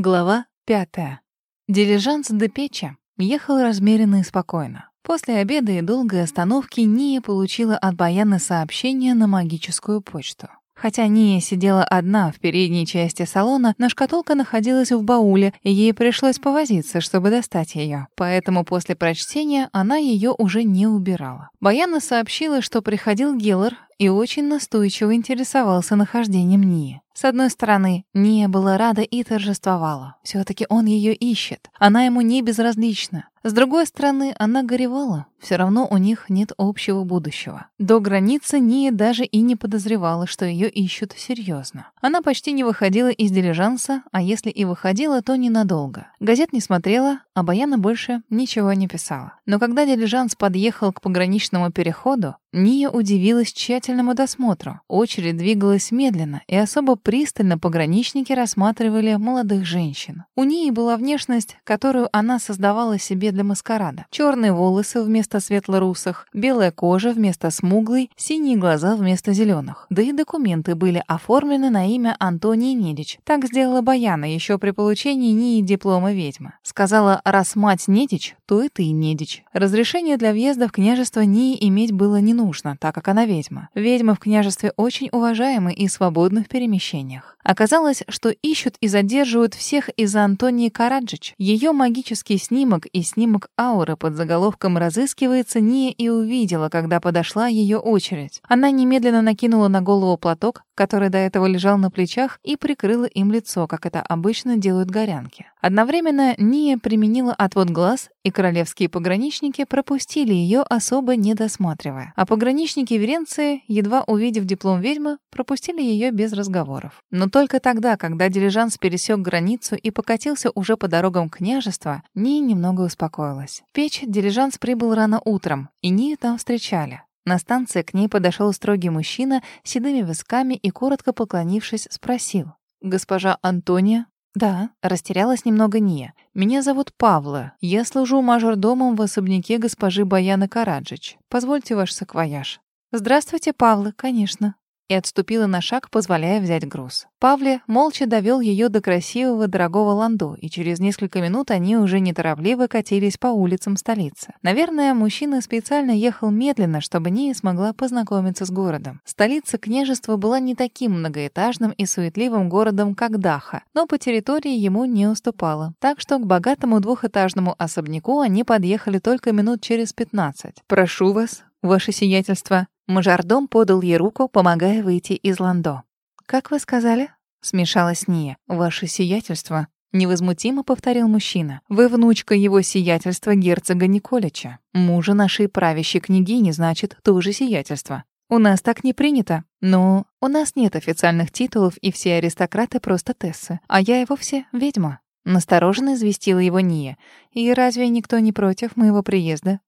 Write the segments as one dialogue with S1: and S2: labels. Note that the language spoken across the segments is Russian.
S1: Глава пятая. Дилижанс до Печи ехал размеренно и спокойно. После обеда и долгой остановки Ния получила от Баяна сообщение на магическую почту. Хотя Ния сидела одна в передней части салона, но шкатулка находилась в бауле, и ей пришлось повозиться, чтобы достать ее. Поэтому после прочтения она ее уже не убирала. Баяна сообщила, что приходил Геллар и очень настойчиво интересовался нахождением Нии. С одной стороны, Ния была рада и торжествовала. все таки он ее ищет. Она ему не безразлична. С другой стороны, она горевала. Все равно у них нет общего будущего. До границы Ния даже и не подозревала, что ее ищут серьезно. Она почти не выходила из дилижанса, а если и выходила, то ненадолго. Газет не смотрела, а Баяна больше ничего не писала. Но когда дилижанс подъехал к пограничному переходу, Ния удивилась тщательному досмотру. Очередь двигалась медленно, и особо пристально пограничники рассматривали молодых женщин. У Нии была внешность, которую она создавала себе для маскарада. Черные волосы вместо светло-русых, белая кожа вместо смуглой, синие глаза вместо зеленых. Да и документы были оформлены на имя Антонии Недич. Так сделала Баяна еще при получении Нии диплома ведьмы. Сказала, раз мать Недич, то и ты Недич. Разрешение для въезда в княжество Нии иметь было не нужно, так как она ведьма. Ведьмы в княжестве очень уважаемы и свободны в перемещениях. Оказалось, что ищут и задерживают всех из-за Антонии Караджич. Ее магический снимок и снимок ауры под заголовком «Разыскивается» Ния и увидела, когда подошла ее очередь. Она немедленно накинула на голову платок, который до этого лежал на плечах, и прикрыла им лицо, как это обычно делают горянки. Одновременно Ния применила отвод глаз, и королевские пограничники пропустили ее, особо не досматривая. А пограничники Веренции, едва увидев диплом ведьмы, пропустили ее без разговоров. Но только тогда, когда дилижанс пересек границу и покатился уже по дорогам княжества, Ния немного успокоилась. В печь дилижанс прибыл рано утром, и Нию там встречали. На станции к ней подошел строгий мужчина с седыми висками и, коротко поклонившись, спросил. «Госпожа Антония?» «Да», — растерялась немного Ния. «Меня зовут Павла. Я служу мажордомом в особняке госпожи Баяны Караджич. Позвольте ваш саквояж». «Здравствуйте, Павла, конечно», и отступила на шаг, позволяя взять груз. Павле молча довел ее до красивого дорогого ландо, и через несколько минут они уже неторопливо катились по улицам столицы. Наверное, мужчина специально ехал медленно, чтобы Ния смогла познакомиться с городом. Столица княжества была не таким многоэтажным и суетливым городом, как Даха, но по территории ему не уступала. Так что к богатому двухэтажному особняку они подъехали только минут через 15. «Прошу вас, ваше сиятельство», Мажордом подал ей руку, помогая выйти из ландо. «Как вы сказали?» — смешалась Ния. «Ваше сиятельство», — невозмутимо повторил мужчина. «Вы внучка его сиятельства герцога Николича. Мужа нашей правящей княгини, значит, тоже сиятельство. У нас так не принято. Но у нас нет официальных титулов, и все аристократы просто Тессы. А я и вовсе ведьма». Настороженно известила его Ния. «И разве никто не против моего приезда?»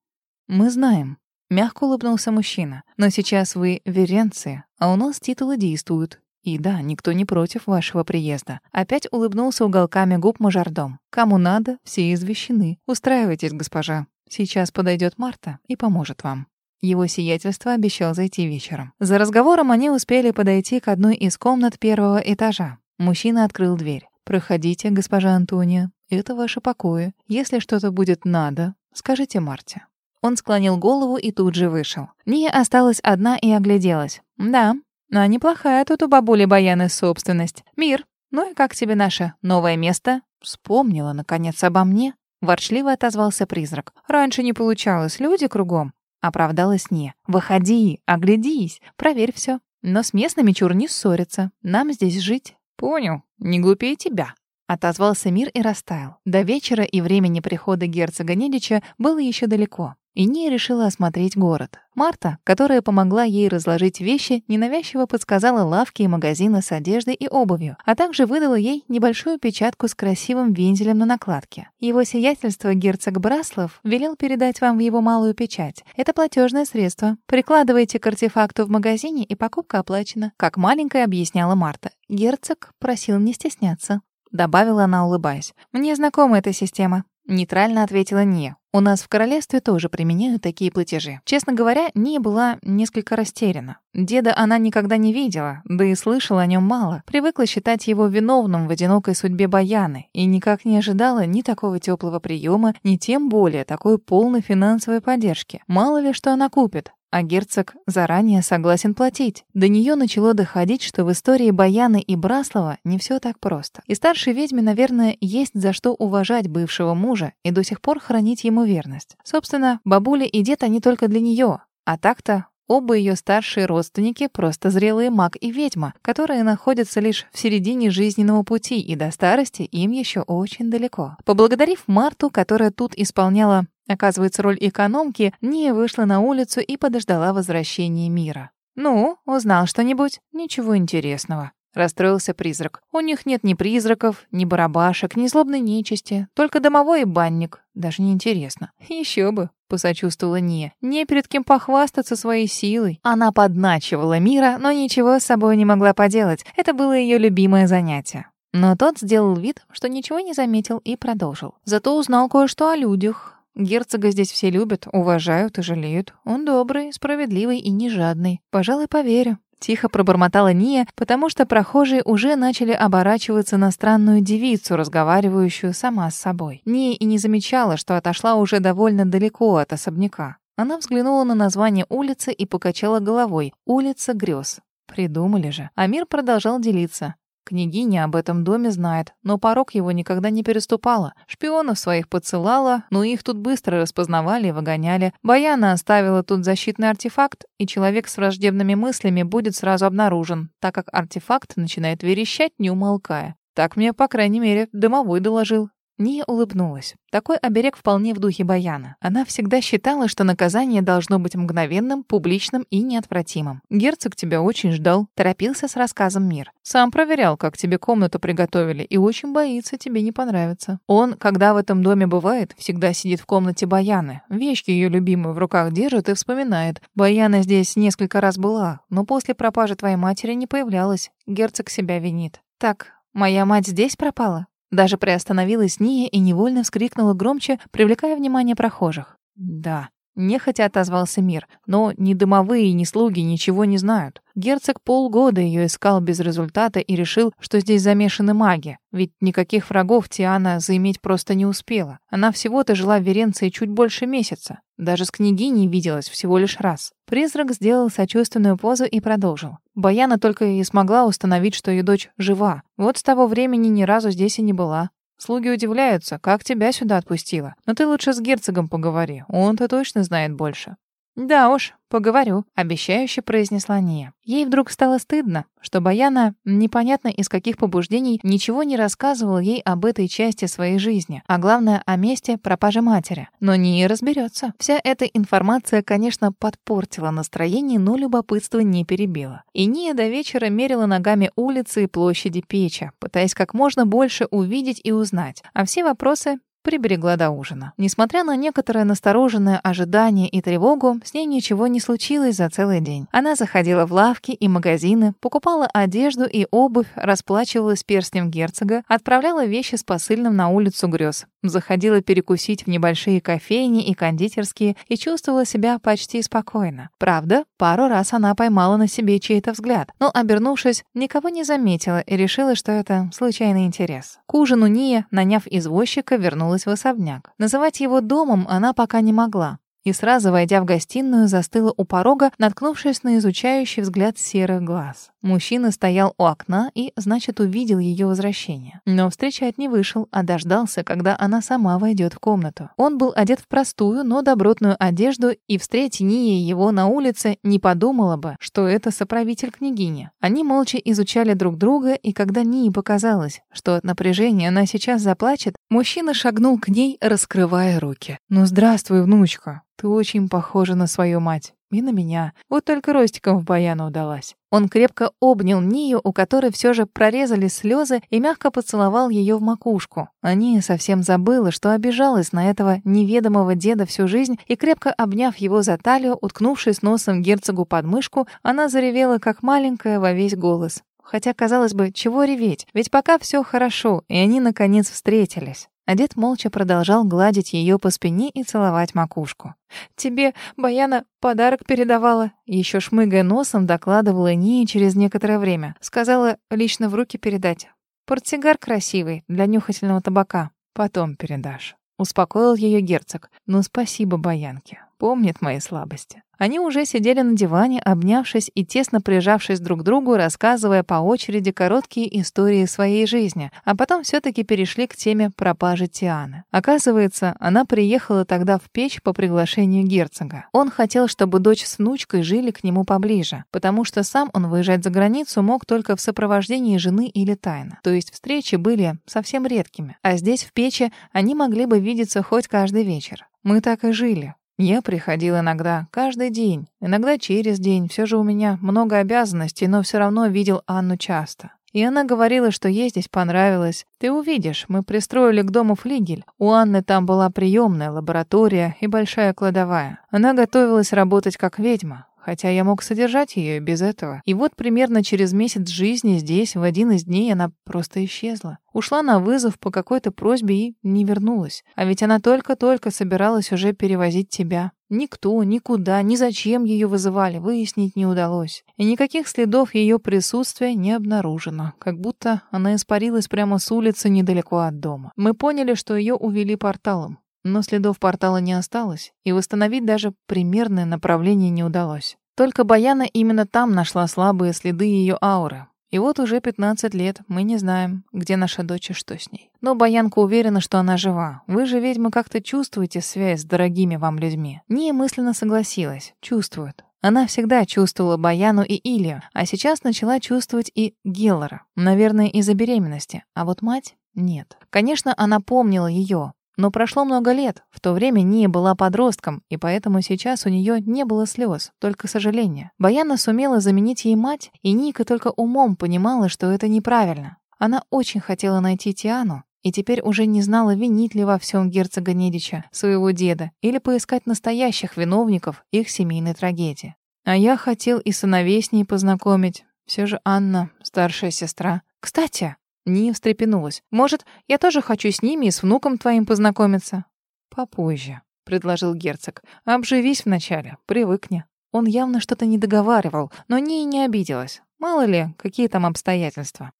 S1: «Мы знаем», Мягко улыбнулся мужчина. «Но сейчас вы в Веренции, а у нас титулы действуют. И да, никто не против вашего приезда». Опять улыбнулся уголками губ мажордом. «Кому надо, все извещены. Устраивайтесь, госпожа. Сейчас подойдет Марта и поможет вам». Его сиятельство обещал зайти вечером. За разговором они успели подойти к одной из комнат первого этажа. Мужчина открыл дверь. «Проходите, госпожа Антония. Это ваши покои. Если что-то будет надо, скажите Марте». Он склонил голову и тут же вышел. Ния осталась одна и огляделась. «Да, а неплохая тут у бабули Баяны собственность. Мир, ну и как тебе наше новое место?» Вспомнила, наконец, обо мне. Ворчливо отозвался призрак. «Раньше не получалось, люди кругом». Оправдалась Ния. «Выходи, оглядись, проверь все. Но с местными чур не ссориться. Нам здесь жить». «Понял, не глупее тебя», Отозвался мир и растаял. До вечера и времени прихода герцога Недича было еще далеко. И Ния решила осмотреть город. Марта, которая помогла ей разложить вещи, ненавязчиво подсказала лавки и магазины с одеждой и обувью, а также выдала ей небольшую печатку с красивым вензелем на накладке. Его сиятельство герцог Браслов велел передать вам в его малую печать. Это платежное средство. Прикладывайте к артефакту в магазине, и покупка оплачена, как маленькая объясняла Марта. Герцог просил не стесняться. Добавила она, улыбаясь. «Мне знакома эта система. Нейтрально ответила не. У нас в королевстве тоже применяют такие платежи. Честно говоря, не была несколько растеряна. Деда она никогда не видела, да и слышала о нем мало. Привыкла считать его виновным в одинокой судьбе Баяны и никак не ожидала ни такого теплого приема, ни тем более такой полной финансовой поддержки. Мало ли что она купит, а герцог заранее согласен платить. До нее начало доходить, что в истории Баяны и Браслова не все так просто. И старшей ведьме, наверное, есть за что уважать бывшего мужа и до сих пор хранить ему верность. Собственно, бабуля и дед они только для нее, а так-то Оба ее старшие родственники — просто зрелые маг и ведьма, которые находятся лишь в середине жизненного пути, и до старости им еще очень далеко. Поблагодарив Марту, которая тут исполняла Оказывается, роль экономки, Ния вышла на улицу и подождала возвращения мира. «Ну, узнал что-нибудь? Ничего интересного». Расстроился призрак. «У них нет ни призраков, ни барабашек, ни злобной нечисти, только домовой и банник. Даже не интересно. Еще бы», — посочувствовала Ния. «Не перед кем похвастаться своей силой». Она подначивала мира, но ничего с собой не могла поделать. Это было ее любимое занятие. Но тот сделал вид, что ничего не заметил и продолжил. Зато узнал кое-что о людях. Герцога здесь все любят, уважают и жалеют. Он добрый, справедливый и не жадный. Пожалуй, поверю. Тихо пробормотала Ния, потому что прохожие уже начали оборачиваться на странную девицу, разговаривающую сама с собой. Ния и не замечала, что отошла уже довольно далеко от особняка. Она взглянула на название улицы и покачала головой. «Улица грез». Придумали же. Амир продолжал делиться. Княгиня об этом доме знает, но порог его никогда не переступала. Шпионов своих подсылала, но их тут быстро распознавали и выгоняли. Баяна оставила тут защитный артефакт, и человек с враждебными мыслями будет сразу обнаружен, так как артефакт начинает верещать, не умолкая. Так мне, по крайней мере, домовой доложил. Ния улыбнулась. Такой оберег вполне в духе Баяна. Она всегда считала, что наказание должно быть мгновенным, публичным и неотвратимым. «Герцог тебя очень ждал», — торопился с рассказом Мир. «Сам проверял, как тебе комнату приготовили, и очень боится тебе не понравится. Он, когда в этом доме бывает, всегда сидит в комнате Баяны, вещи ее любимые в руках держит и вспоминает. Баяна здесь несколько раз была, но после пропажи твоей матери не появлялась. Герцог себя винит. Так, моя мать здесь пропала?» Даже приостановилась Ния и невольно вскрикнула громче, привлекая внимание прохожих. «Да», — нехотя отозвался мир, но ни дымовые, ни слуги ничего не знают. Герцог полгода ее искал без результата и решил, что здесь замешаны маги, ведь никаких врагов Тиана заиметь просто не успела. Она всего-то жила в Веренции чуть больше месяца. Даже с княгиней виделась всего лишь раз. Призрак сделал сочувственную позу и продолжил. Баяна только и смогла установить, что ее дочь жива. Вот с того времени ни разу здесь и не была. Слуги удивляются, как тебя сюда отпустила. Но ты лучше с герцогом поговори, он-то точно знает больше. «Да уж, поговорю», — обещающе произнесла Ния. Ей вдруг стало стыдно, что Баяна, непонятно из каких побуждений, ничего не рассказывала ей об этой части своей жизни, а главное, о месте пропажи матери. Но Ния разберется. Вся эта информация, конечно, подпортила настроение, но любопытство не перебило. И Ния до вечера мерила ногами улицы и площади Печа, пытаясь как можно больше увидеть и узнать. А все вопросы приберегла до ужина. Несмотря на некоторое настороженное ожидание и тревогу, с ней ничего не случилось за целый день. Она заходила в лавки и магазины, покупала одежду и обувь, расплачивалась перстнем герцога, отправляла вещи с посыльным на улицу грез. Заходила перекусить в небольшие кофейни и кондитерские и чувствовала себя почти спокойно. Правда, пару раз она поймала на себе чей-то взгляд, но, обернувшись, никого не заметила и решила, что это случайный интерес. К ужину Ния, наняв извозчика, вернулась в особняк. Называть его домом она пока не могла и сразу, войдя в гостиную, застыла у порога, наткнувшись на изучающий взгляд серых глаз. Мужчина стоял у окна и, значит, увидел ее возвращение. Но встречать не вышел, а дождался, когда она сама войдет в комнату. Он был одет в простую, но добротную одежду, и встреть Ния его на улице не подумала бы, что это соправитель княгини. Они молча изучали друг друга, и когда Нии показалось, что от напряжения она сейчас заплачет, мужчина шагнул к ней, раскрывая руки. «Ну, здравствуй, внучка. Ты очень похожа на свою мать. И на меня. Вот только ростиком в баяну удалась. Он крепко обнял Нию, у которой все же прорезали слезы, и мягко поцеловал ее в макушку. А совсем забыла, что обижалась на этого неведомого деда всю жизнь, и крепко обняв его за талию, уткнувшись носом герцогу под мышку, она заревела, как маленькая, во весь голос. Хотя, казалось бы, чего реветь? Ведь пока все хорошо, и они, наконец, встретились. А дед молча продолжал гладить ее по спине и целовать макушку. «Тебе Баяна подарок передавала?» Еще шмыгая носом докладывала Ния через некоторое время. Сказала лично в руки передать. «Портсигар красивый, для нюхательного табака. Потом передашь». Успокоил ее герцог. «Ну, спасибо, Баянке. Помнит мои слабости». Они уже сидели на диване, обнявшись и тесно прижавшись друг к другу, рассказывая по очереди короткие истории своей жизни, а потом все-таки перешли к теме пропажи Тианы. Оказывается, она приехала тогда в печь по приглашению герцога. Он хотел, чтобы дочь с внучкой жили к нему поближе, потому что сам он выезжать за границу мог только в сопровождении жены или тайно. То есть встречи были совсем редкими. А здесь, в печи, они могли бы видеться хоть каждый вечер. Мы так и жили. Я приходил иногда, каждый день, иногда через день. Все же у меня много обязанностей, но все равно видел Анну часто. И она говорила, что ей здесь понравилось. Ты увидишь, мы пристроили к дому флигель. У Анны там была приемная, лаборатория и большая кладовая. Она готовилась работать как ведьма хотя я мог содержать ее без этого. И вот примерно через месяц жизни здесь, в один из дней, она просто исчезла. Ушла на вызов по какой-то просьбе и не вернулась. А ведь она только-только собиралась уже перевозить тебя. Никто, никуда, ни зачем ее вызывали, выяснить не удалось. И никаких следов ее присутствия не обнаружено, как будто она испарилась прямо с улицы недалеко от дома. Мы поняли, что ее увели порталом. Но следов портала не осталось, и восстановить даже примерное направление не удалось. Только Баяна именно там нашла слабые следы ее ауры. И вот уже 15 лет мы не знаем, где наша дочь и что с ней. Но Баянка уверена, что она жива. Вы же, ведьмы, как-то чувствуете связь с дорогими вам людьми. Не мысленно согласилась. Чувствует. Она всегда чувствовала Баяну и Илью, а сейчас начала чувствовать и Геллора. Наверное, из-за беременности. А вот мать — нет. Конечно, она помнила ее, но прошло много лет. В то время Ния была подростком, и поэтому сейчас у нее не было слез, только сожаления. Баяна сумела заменить ей мать, и Ника только умом понимала, что это неправильно. Она очень хотела найти Тиану, и теперь уже не знала, винить ли во всем герцога Недича, своего деда, или поискать настоящих виновников их семейной трагедии. А я хотел и сыновей с ней познакомить. Все же Анна, старшая сестра. Кстати, Ния встрепенулась. «Может, я тоже хочу с ними и с внуком твоим познакомиться?» «Попозже», — предложил герцог. «Обживись вначале, привыкни». Он явно что-то не договаривал, но Ния не обиделась. Мало ли, какие там обстоятельства.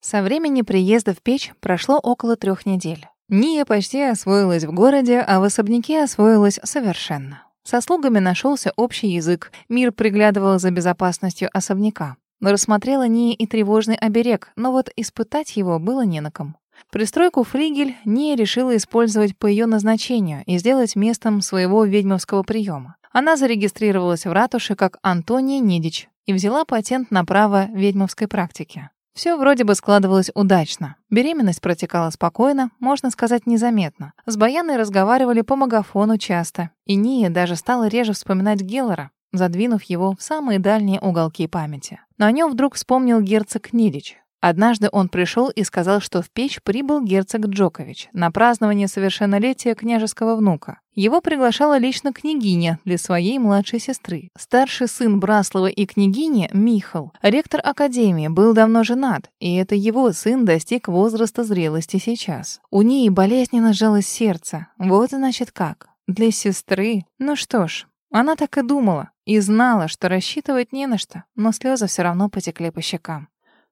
S1: Со времени приезда в печь прошло около трех недель. Ния почти освоилась в городе, а в особняке освоилась совершенно. Со слугами нашелся общий язык, мир приглядывал за безопасностью особняка. Рассмотрела Ния и тревожный оберег, но вот испытать его было не на ком. Пристройку флигель Ния решила использовать по ее назначению и сделать местом своего ведьмовского приема. Она зарегистрировалась в ратуше как Антония Нидич и взяла патент на право ведьмовской практики. Все вроде бы складывалось удачно. Беременность протекала спокойно, можно сказать, незаметно. С Баяной разговаривали по магафону часто, и Ния даже стала реже вспоминать Геллора, задвинув его в самые дальние уголки памяти. Но о нем вдруг вспомнил герцог Нидич. Однажды он пришел и сказал, что в печь прибыл герцог Джокович на празднование совершеннолетия княжеского внука. Его приглашала лично княгиня для своей младшей сестры. Старший сын Браслова и княгини, Михал, ректор академии, был давно женат, и это его сын достиг возраста зрелости сейчас. У ней болезненно сжалось сердце. Вот значит как. Для сестры. Ну что ж, она так и думала. И знала, что рассчитывать не на что, но слезы все равно потекли по щекам.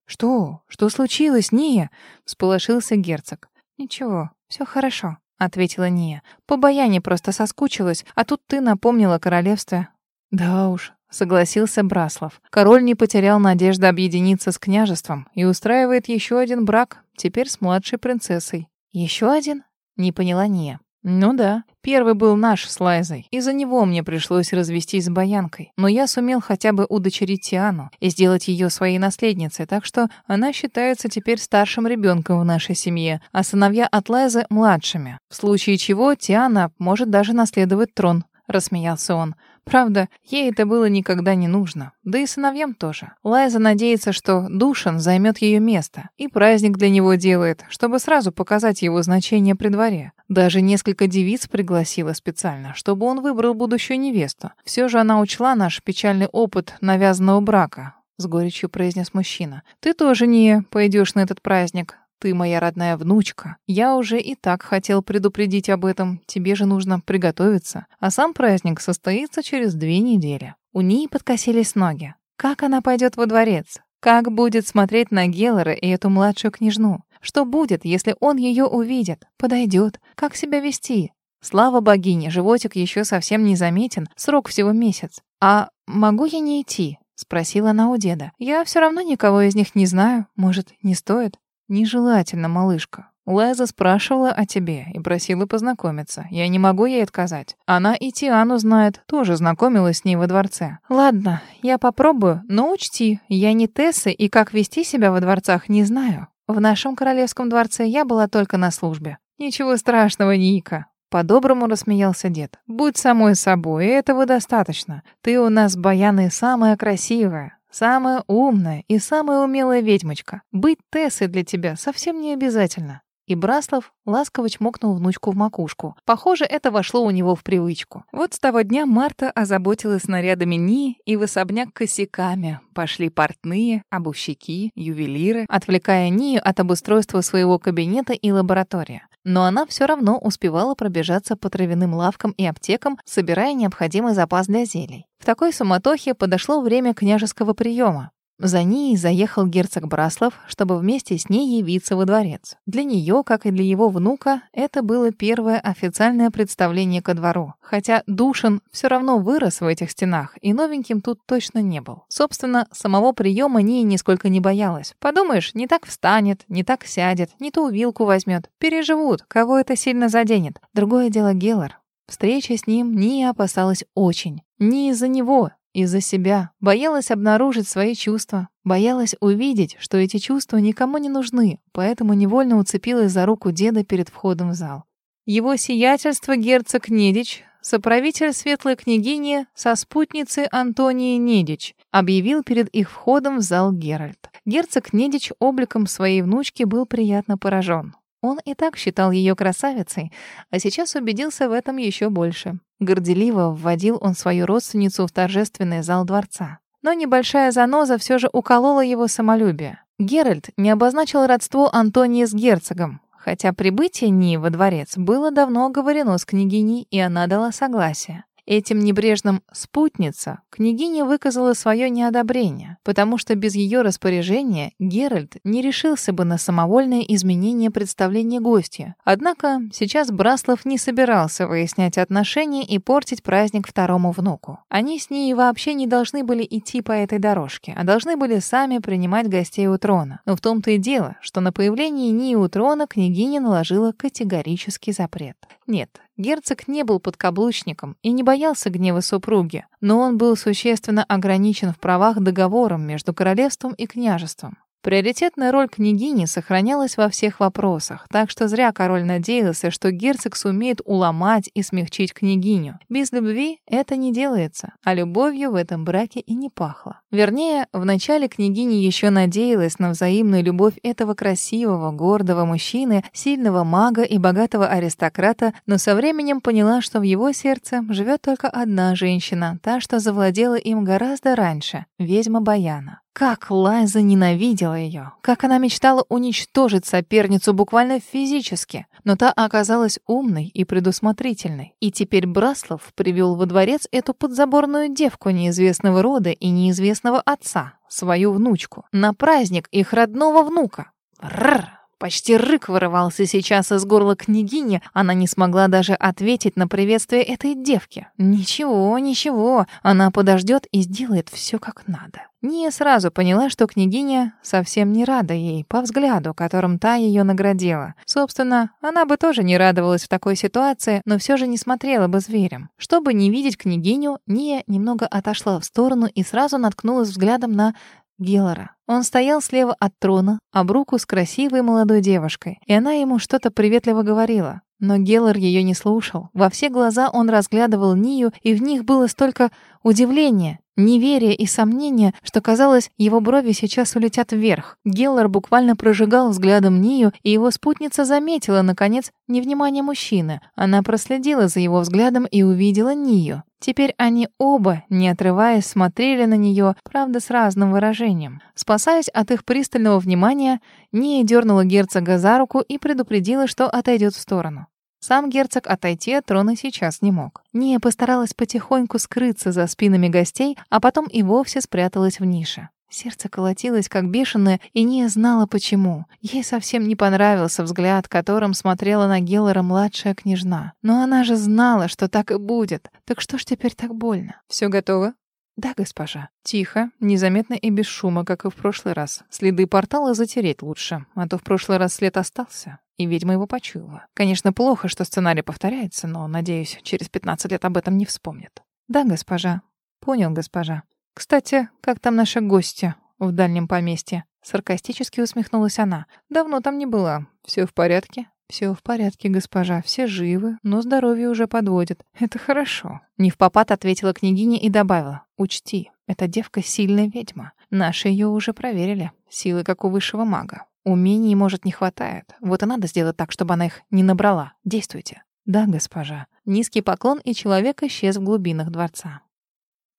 S1: «Что? Что случилось, Ния?» — всполошился герцог. «Ничего, все хорошо», — ответила Ния. «По Баяне просто соскучилась, а тут ты напомнила королевстве». «Да уж», — согласился Браслов. «Король не потерял надежды объединиться с княжеством и устраивает еще один брак, теперь с младшей принцессой». «Еще один?» — не поняла Ния. Ну да, первый был наш с Лайзой. Из-за него мне пришлось развестись с Баянкой. Но я сумел хотя бы удочерить Тиану и сделать ее своей наследницей, так что она считается теперь старшим ребенком в нашей семье, а сыновья от Лайзы — младшими. В случае чего Тиана может даже наследовать трон, — рассмеялся он. Правда, ей это было никогда не нужно. Да и сыновьям тоже. Лайза надеется, что Душан займет ее место. И праздник для него делает, чтобы сразу показать его значение при дворе. Даже несколько девиц пригласила специально, чтобы он выбрал будущую невесту. Все же она учла наш печальный опыт навязанного брака. С горечью произнес мужчина. «Ты тоже не пойдешь на этот праздник. Ты моя родная внучка. Я уже и так хотел предупредить об этом. Тебе же нужно приготовиться. А сам праздник состоится через две недели». У ней подкосились ноги. Как она пойдет во дворец? Как будет смотреть на Геллера и эту младшую княжну? Что будет, если он ее увидит? Подойдет? Как себя вести? Слава богине, животик еще совсем не заметен, срок всего месяц. А могу я не идти? Спросила она у деда. Я все равно никого из них не знаю. Может, не стоит? Нежелательно, малышка. Лайза спрашивала о тебе и просила познакомиться. Я не могу ей отказать. Она и Тиану знает, тоже знакомилась с ней во дворце. Ладно, я попробую, но учти, я не Тесса и как вести себя во дворцах не знаю. В нашем королевском дворце я была только на службе. Ничего страшного, Ника. По-доброму рассмеялся дед. «Будь самой собой, и этого достаточно. Ты у нас, Баяны, самая красивая, самая умная и самая умелая ведьмочка. Быть Тессой для тебя совсем не обязательно. И Браслов ласково чмокнул внучку в макушку. Похоже, это вошло у него в привычку. Вот с того дня Марта озаботилась нарядами Ни и в особняк косяками. Пошли портные, обувщики, ювелиры, отвлекая Нию от обустройства своего кабинета и лаборатории. Но она все равно успевала пробежаться по травяным лавкам и аптекам, собирая необходимый запас для зелий. В такой суматохе подошло время княжеского приема. За ней заехал герцог Браслов, чтобы вместе с ней явиться во дворец. Для нее, как и для его внука, это было первое официальное представление ко двору. Хотя Душин все равно вырос в этих стенах, и новеньким тут точно не был. Собственно, самого приема Ния нисколько не боялась. Подумаешь, не так встанет, не так сядет, не ту вилку возьмет. Переживут, кого это сильно заденет. Другое дело Геллар. Встреча с ним Ния опасалась очень. Не из-за него, из-за себя. Боялась обнаружить свои чувства. Боялась увидеть, что эти чувства никому не нужны, поэтому невольно уцепилась за руку деда перед входом в зал. Его сиятельство герцог Недич, соправитель светлой княгини со спутницей Антонии Недич, объявил перед их входом в зал Геральт. Герцог Недич обликом своей внучки был приятно поражен. Он и так считал ее красавицей, а сейчас убедился в этом еще больше. Горделиво вводил он свою родственницу в торжественный зал дворца. Но небольшая заноза все же уколола его самолюбие. Геральт не обозначил родство Антонии с герцогом, хотя прибытие Ни во дворец было давно оговорено с княгиней, и она дала согласие. Этим небрежным «спутница» княгиня выказала свое неодобрение, потому что без ее распоряжения Геральт не решился бы на самовольное изменение представления гостя. Однако сейчас Браслов не собирался выяснять отношения и портить праздник второму внуку. Они с ней вообще не должны были идти по этой дорожке, а должны были сами принимать гостей у трона. Но в том-то и дело, что на появление Нии у трона княгиня наложила категорический запрет. Нет, Герцог не был подкаблучником и не боялся гнева супруги, но он был существенно ограничен в правах договором между королевством и княжеством. Приоритетная роль княгини сохранялась во всех вопросах, так что зря король надеялся, что герцог сумеет уломать и смягчить княгиню. Без любви это не делается, а любовью в этом браке и не пахло. Вернее, вначале княгиня еще надеялась на взаимную любовь этого красивого, гордого мужчины, сильного мага и богатого аристократа, но со временем поняла, что в его сердце живет только одна женщина, та, что завладела им гораздо раньше — ведьма Баяна. Как Лайза ненавидела ее, как она мечтала уничтожить соперницу буквально физически, но та оказалась умной и предусмотрительной. И теперь Браслов привел во дворец эту подзаборную девку неизвестного рода и неизвестного отца, свою внучку, на праздник их родного внука. Рррр! Почти рык вырывался сейчас из горла княгини. Она не смогла даже ответить на приветствие этой девки. Ничего, ничего. Она подождет и сделает все как надо. Ния сразу поняла, что княгиня совсем не рада ей по взгляду, которым та ее наградила. Собственно, она бы тоже не радовалась в такой ситуации, но все же не смотрела бы зверем. Чтобы не видеть княгиню, Ния немного отошла в сторону и сразу наткнулась взглядом на Геллора. Он стоял слева от трона, об руку с красивой молодой девушкой, и она ему что-то приветливо говорила. Но Геллар ее не слушал. Во все глаза он разглядывал Нию, и в них было столько удивление, неверие и сомнение, что казалось, его брови сейчас улетят вверх. Геллар буквально прожигал взглядом Нию, и его спутница заметила, наконец, невнимание мужчины. Она проследила за его взглядом и увидела Нию. Теперь они оба, не отрываясь, смотрели на нее, правда, с разным выражением. Спасаясь от их пристального внимания, Ния дернула герцога за руку и предупредила, что отойдет в сторону. Сам герцог отойти от трона сейчас не мог. Ния постаралась потихоньку скрыться за спинами гостей, а потом и вовсе спряталась в нише. Сердце колотилось, как бешеное, и Ния знала почему. Ей совсем не понравился взгляд, которым смотрела на Геллера младшая княжна. Но она же знала, что так и будет. Так что ж теперь так больно? Все готово? «Да, госпожа». Тихо, незаметно и без шума, как и в прошлый раз. Следы портала затереть лучше, а то в прошлый раз след остался, и ведьма его почуяла. Конечно, плохо, что сценарий повторяется, но, надеюсь, через 15 лет об этом не вспомнит. «Да, госпожа». «Понял, госпожа». «Кстати, как там наши гости в дальнем поместье?» Саркастически усмехнулась она. «Давно там не была. Все в порядке?» «Все в порядке, госпожа, все живы, но здоровье уже подводит. Это хорошо». Не в попад ответила княгиня и добавила. «Учти, эта девка сильная ведьма. Наши ее уже проверили. Силы, как у высшего мага. Умений, может, не хватает. Вот и надо сделать так, чтобы она их не набрала. Действуйте». «Да, госпожа». Низкий поклон, и человек исчез в глубинах дворца.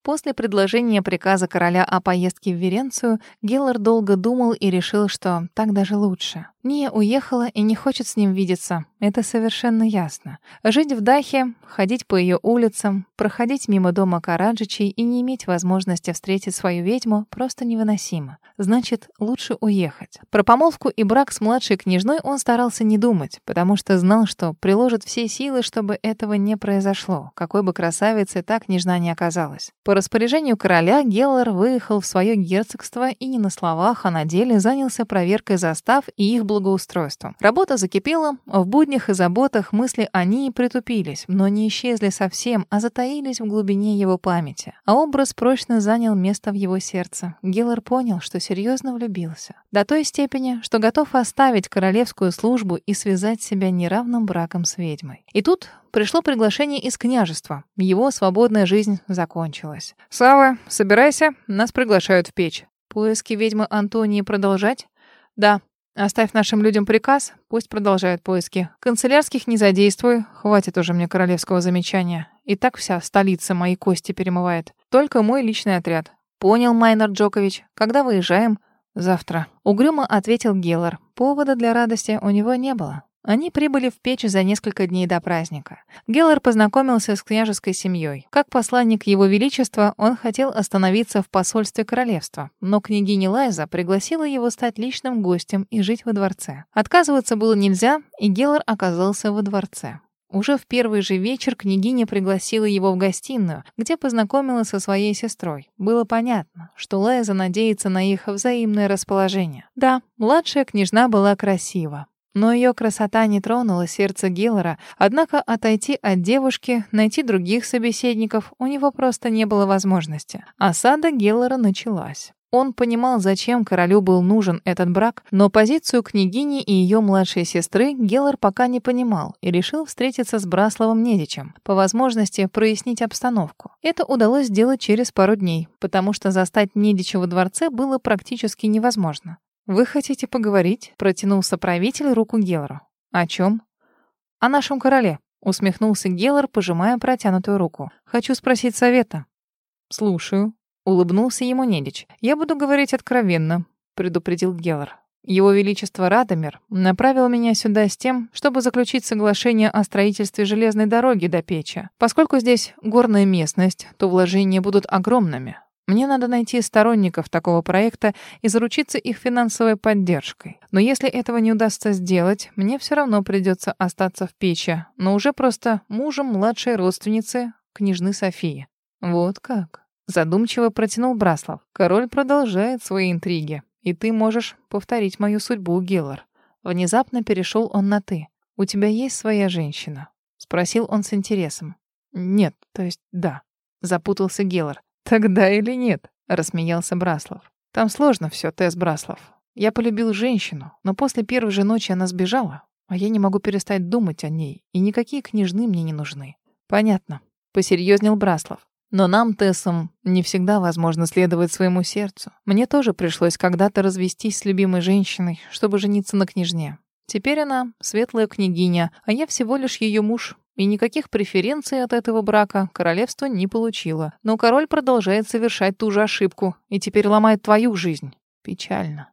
S1: После предложения приказа короля о поездке в Веренцию, Геллар долго думал и решил, что так даже лучше. Ния уехала и не хочет с ним видеться. Это совершенно ясно. Жить в Дахе, ходить по ее улицам, проходить мимо дома Караджичей и не иметь возможности встретить свою ведьму просто невыносимо. Значит, лучше уехать. Про помолвку и брак с младшей княжной он старался не думать, потому что знал, что приложит все силы, чтобы этого не произошло, какой бы красавицей та княжна не оказалась. По распоряжению короля Геллар выехал в свое герцогство и не на словах, а на деле занялся проверкой застав и их благоустройством. Работа закипела, в буднях и заботах мысли о ней притупились, но не исчезли совсем, а затаились в глубине его памяти. А образ прочно занял место в его сердце. Геллар понял, что серьезно влюбился. До той степени, что готов оставить королевскую службу и связать себя неравным браком с ведьмой. И тут пришло приглашение из княжества. Его свободная жизнь закончилась. «Сава, собирайся, нас приглашают в печь». Поиски ведьмы Антонии продолжать? Да, Оставь нашим людям приказ, пусть продолжают поиски. Канцелярских не задействуй, хватит уже мне королевского замечания. И так вся столица мои кости перемывает. Только мой личный отряд. Понял, Майнер Джокович. Когда выезжаем? Завтра. Угрюмо ответил Геллар. Повода для радости у него не было. Они прибыли в Печь за несколько дней до праздника. Геллар познакомился с княжеской семьей. Как посланник Его Величества, он хотел остановиться в посольстве королевства, но княгиня Лайза пригласила его стать личным гостем и жить во дворце. Отказываться было нельзя, и Геллар оказался во дворце. Уже в первый же вечер княгиня пригласила его в гостиную, где познакомила со своей сестрой. Было понятно, что Лайза надеется на их взаимное расположение. Да, младшая княжна была красива, но ее красота не тронула сердце Гиллера, однако отойти от девушки, найти других собеседников у него просто не было возможности. Осада Гиллера началась. Он понимал, зачем королю был нужен этот брак, но позицию княгини и ее младшей сестры Геллар пока не понимал и решил встретиться с Брасловым Недичем, по возможности прояснить обстановку. Это удалось сделать через пару дней, потому что застать Недича во дворце было практически невозможно. «Вы хотите поговорить?» — протянул соправитель руку Геллару. «О чем?» «О нашем короле», — усмехнулся Геллар, пожимая протянутую руку. «Хочу спросить совета». «Слушаю», — улыбнулся ему Недич. «Я буду говорить откровенно», — предупредил Геллар. Его Величество Радомир направил меня сюда с тем, чтобы заключить соглашение о строительстве железной дороги до Печи. Поскольку здесь горная местность, то вложения будут огромными. Мне надо найти сторонников такого проекта и заручиться их финансовой поддержкой. Но если этого не удастся сделать, мне все равно придется остаться в печи, но уже просто мужем младшей родственницы, княжны Софии. Вот как. Задумчиво протянул Браслав. Король продолжает свои интриги, и ты можешь повторить мою судьбу, Гиллар. Внезапно перешел он на «ты». «У тебя есть своя женщина?» — спросил он с интересом. «Нет, то есть да», — запутался Геллар. «Тогда или нет?» — рассмеялся Браслов. «Там сложно все, Тесс Браслов. Я полюбил женщину, но после первой же ночи она сбежала, а я не могу перестать думать о ней, и никакие княжны мне не нужны». «Понятно», — посерьезнел Браслов. Но нам, Тессам, не всегда возможно следовать своему сердцу. Мне тоже пришлось когда-то развестись с любимой женщиной, чтобы жениться на княжне. Теперь она светлая княгиня, а я всего лишь ее муж. И никаких преференций от этого брака королевство не получило. Но король продолжает совершать ту же ошибку и теперь ломает твою жизнь. Печально.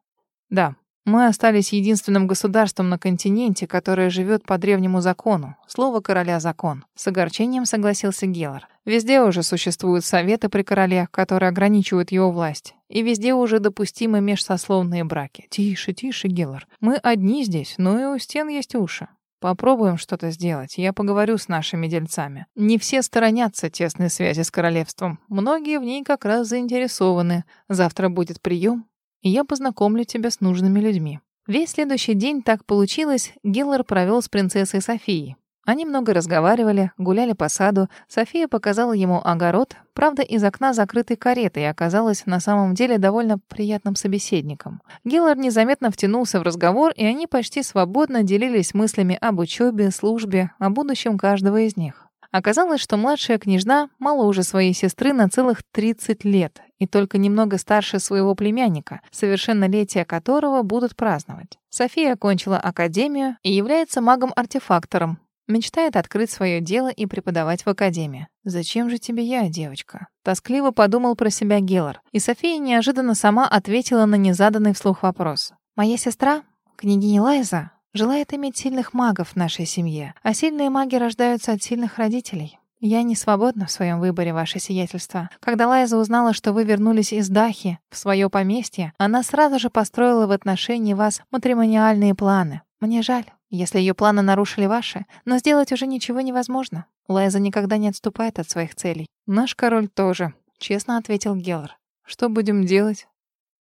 S1: Да, мы остались единственным государством на континенте, которое живет по древнему закону. Слово короля — закон. С огорчением согласился Геллар. Везде уже существуют советы при короле, которые ограничивают его власть. И везде уже допустимы межсословные браки. Тише, тише, Геллар. Мы одни здесь, но и у стен есть уши. Попробуем что-то сделать. Я поговорю с нашими дельцами. Не все сторонятся тесной связи с королевством. Многие в ней как раз заинтересованы. Завтра будет прием, и я познакомлю тебя с нужными людьми». Весь следующий день так получилось, Гиллар провел с принцессой Софией. Они много разговаривали, гуляли по саду. София показала ему огород, правда, из окна закрытой кареты, и оказалась на самом деле довольно приятным собеседником. Гиллар незаметно втянулся в разговор, и они почти свободно делились мыслями об учебе, службе, о будущем каждого из них. Оказалось, что младшая княжна моложе своей сестры на целых 30 лет и только немного старше своего племянника, совершеннолетие которого будут праздновать. София окончила академию и является магом-артефактором. Мечтает открыть свое дело и преподавать в академии. «Зачем же тебе я, девочка?» Тоскливо подумал про себя Геллар, и София неожиданно сама ответила на незаданный вслух вопрос. «Моя сестра, княгиня Лайза, желает иметь сильных магов в нашей семье, а сильные маги рождаются от сильных родителей. Я не свободна в своем выборе, ваше сиятельство. Когда Лайза узнала, что вы вернулись из Дахи в свое поместье, она сразу же построила в отношении вас матримониальные планы. Мне жаль, если ее планы нарушили ваши, но сделать уже ничего невозможно. Лайза никогда не отступает от своих целей. Наш король тоже, честно ответил Геллар. Что будем делать?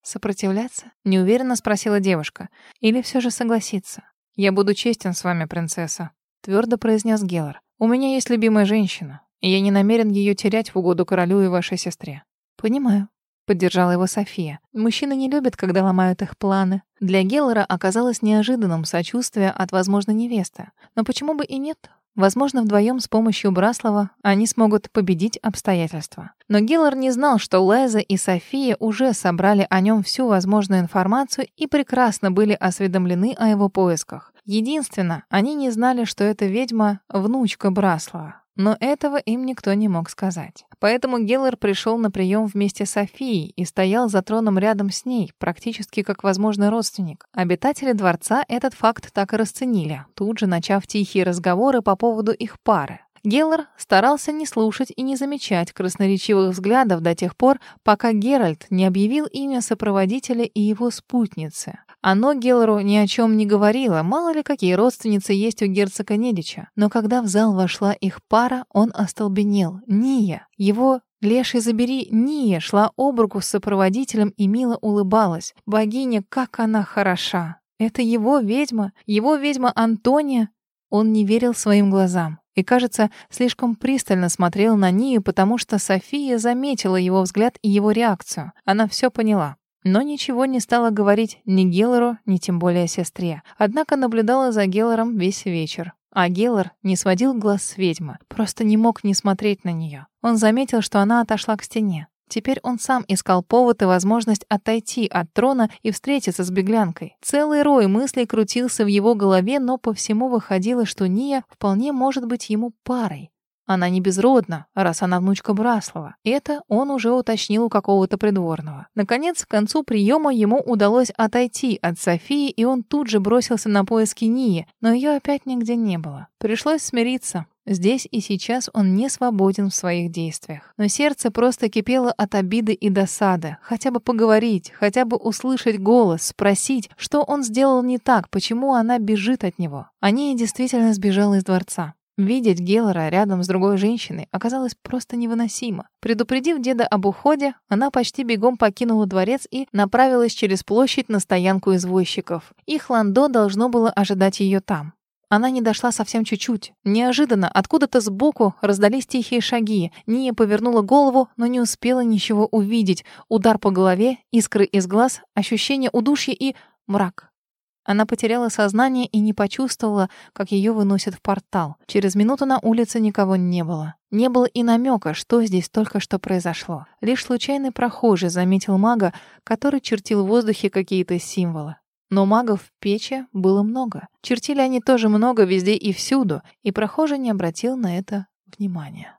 S1: Сопротивляться? Неуверенно спросила девушка. Или все же согласиться? «Я буду честен с вами, принцесса», — твердо произнес Геллар. «У меня есть любимая женщина, и я не намерен ее терять в угоду королю и вашей сестре». «Понимаю», — поддержала его София. «Мужчины не любят, когда ломают их планы». Для Геллара оказалось неожиданным сочувствие от возможной невесты. Но почему бы и нет? Возможно, вдвоем с помощью Браслова они смогут победить обстоятельства. Но Гиллар не знал, что Лайза и София уже собрали о нем всю возможную информацию и прекрасно были осведомлены о его поисках. Единственно, они не знали, что эта ведьма — внучка Браслова. Но этого им никто не мог сказать. Поэтому Геллер пришел на прием вместе с Софией и стоял за троном рядом с ней, практически как возможный родственник. Обитатели дворца этот факт так и расценили, тут же начав тихие разговоры по поводу их пары. Геллар старался не слушать и не замечать красноречивых взглядов до тех пор, пока Геральт не объявил имя сопроводителя и его спутницы. Оно Геллару ни о чем не говорило, мало ли какие родственницы есть у герцога Недича. Но когда в зал вошла их пара, он остолбенел. Ния, его Леший забери, Ния шла об руку с сопроводителем и мило улыбалась. Богиня, как она хороша! Это его ведьма, его ведьма Антония. Он не верил своим глазам и, кажется, слишком пристально смотрел на Нию, потому что София заметила его взгляд и его реакцию. Она все поняла. Но ничего не стала говорить ни Геллору, ни тем более сестре. Однако наблюдала за Геллором весь вечер. А Геллор не сводил глаз с ведьмы, просто не мог не смотреть на нее. Он заметил, что она отошла к стене. Теперь он сам искал повод и возможность отойти от трона и встретиться с беглянкой. Целый рой мыслей крутился в его голове, но по всему выходило, что Ния вполне может быть ему парой. Она не безродна, раз она внучка Браслова. Это он уже уточнил у какого-то придворного. Наконец, к концу приема ему удалось отойти от Софии, и он тут же бросился на поиски Нии, но ее опять нигде не было. Пришлось смириться. Здесь и сейчас он не свободен в своих действиях. Но сердце просто кипело от обиды и досады. Хотя бы поговорить, хотя бы услышать голос, спросить, что он сделал не так, почему она бежит от него. Они действительно сбежала из дворца. Видеть Геллора рядом с другой женщиной оказалось просто невыносимо. Предупредив деда об уходе, она почти бегом покинула дворец и направилась через площадь на стоянку извозчиков. Их ландо должно было ожидать ее там. Она не дошла совсем чуть-чуть. Неожиданно откуда-то сбоку раздались тихие шаги. Ния повернула голову, но не успела ничего увидеть. Удар по голове, искры из глаз, ощущение удушья и мрак. Она потеряла сознание и не почувствовала, как ее выносят в портал. Через минуту на улице никого не было. Не было и намека, что здесь только что произошло. Лишь случайный прохожий заметил мага, который чертил в воздухе какие-то символы. Но магов в печи было много. Чертили они тоже много везде и всюду, и прохожий не обратил на это внимания.